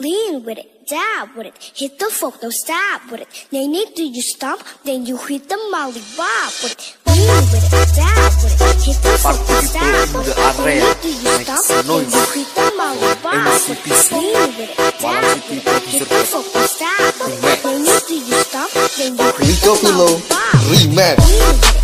Lean with it, dab with it, hit the folk, no stab with it. Nay, nay, do you stomp? Then you hit the molly bob with it. Lean with it, dab with it, hit the folk, no stab with it. Nay, nay, do you stomp? Then you hit the molly bob with it. Lean with it, dab with it, hit the folk, no stab with it. Nay, nay, do you stomp? Then you hit the molly bob with it. dab with it, hit the funk, no stop with it.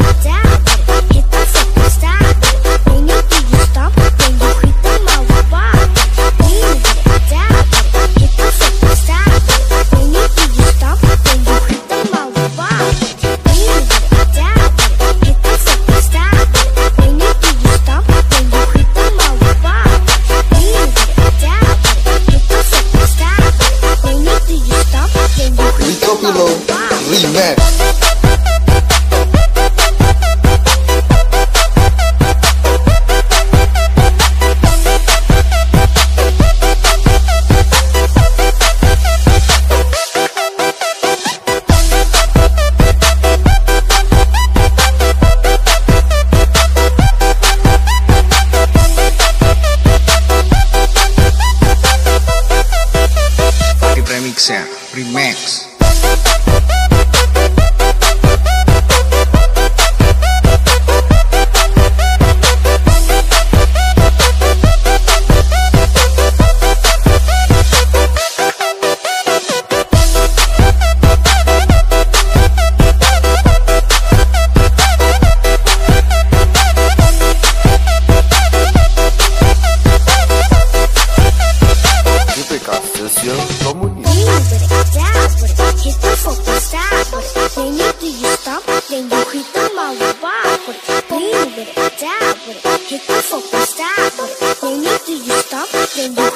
Mixer Remax.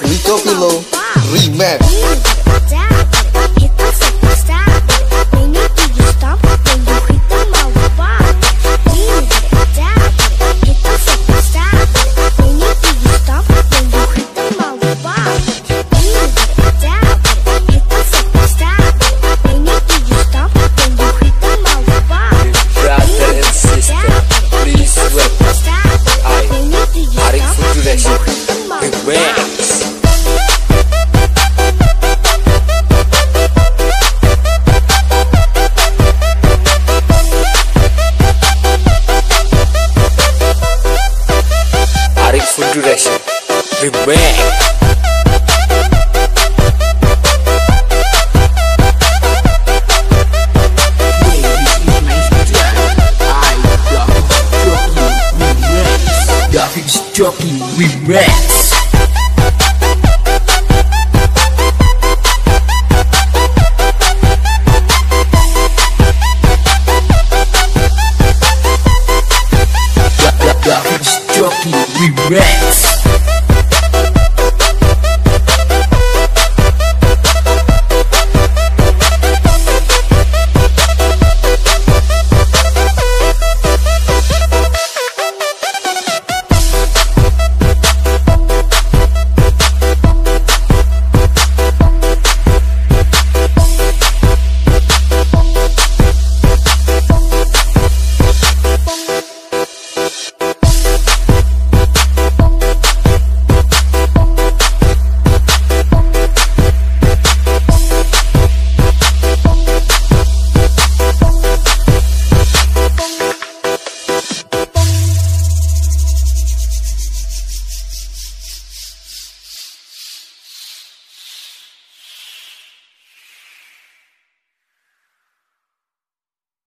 Junto Pillow Remix Are let's do that shit. Relax. Relax. Jockey Remix